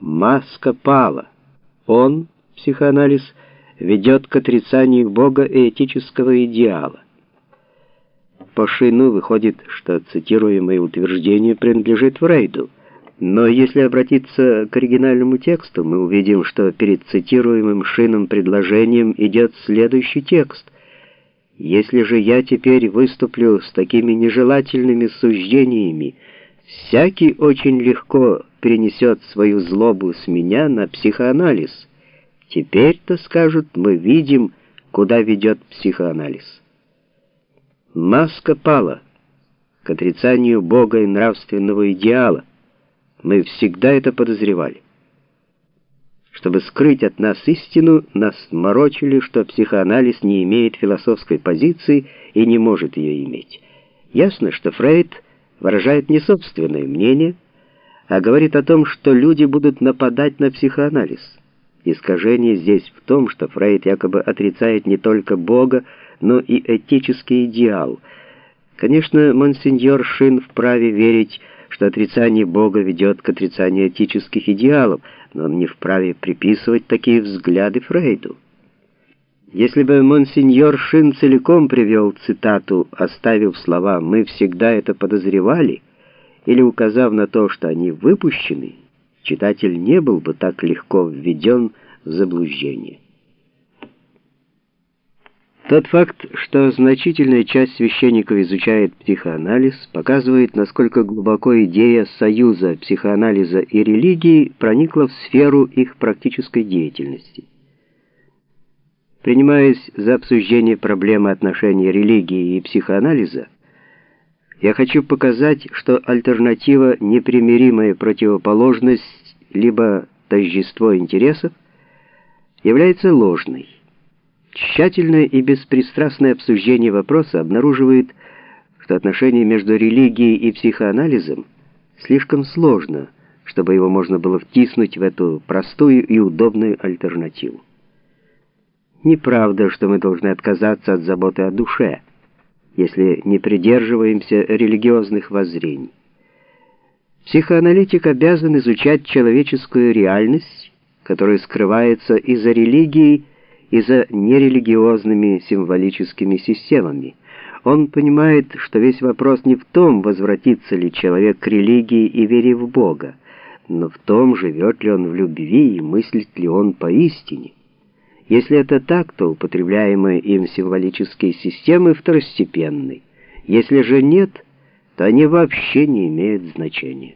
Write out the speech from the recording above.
Маска пала. Он, психоанализ, ведет к отрицанию Бога и этического идеала. По Шину выходит, что цитируемое утверждение принадлежит Фрейду. Но если обратиться к оригинальному тексту, мы увидим, что перед цитируемым Шином предложением идет следующий текст. «Если же я теперь выступлю с такими нежелательными суждениями, всякий очень легко перенесет свою злобу с меня на психоанализ. Теперь-то, скажут, мы видим, куда ведет психоанализ». Маска пала к отрицанию Бога и нравственного идеала. Мы всегда это подозревали. Чтобы скрыть от нас истину, нас морочили, что психоанализ не имеет философской позиции и не может ее иметь. Ясно, что Фрейд выражает не собственное мнение, а говорит о том, что люди будут нападать на психоанализ. Искажение здесь в том, что Фрейд якобы отрицает не только Бога, но и этический идеал. Конечно, монсеньор Шин вправе верить, что отрицание Бога ведет к отрицанию этических идеалов, но он не вправе приписывать такие взгляды Фрейду. Если бы монсеньор Шин целиком привел цитату, оставив слова «мы всегда это подозревали», или указав на то, что они выпущены, читатель не был бы так легко введен в заблуждение. Тот факт, что значительная часть священников изучает психоанализ, показывает, насколько глубоко идея союза психоанализа и религии проникла в сферу их практической деятельности. Принимаясь за обсуждение проблемы отношений религии и психоанализа, я хочу показать, что альтернатива непримиримая противоположность либо тождество интересов является ложной. Тщательное и беспристрастное обсуждение вопроса обнаруживает, что отношение между религией и психоанализом слишком сложно, чтобы его можно было втиснуть в эту простую и удобную альтернативу. Неправда, что мы должны отказаться от заботы о душе, если не придерживаемся религиозных воззрений. Психоаналитик обязан изучать человеческую реальность, которая скрывается и за религией, и за нерелигиозными символическими системами. Он понимает, что весь вопрос не в том, возвратится ли человек к религии и вере в Бога, но в том, живет ли он в любви и мыслит ли он поистине. Если это так, то употребляемые им символические системы второстепенны. Если же нет, то они вообще не имеют значения.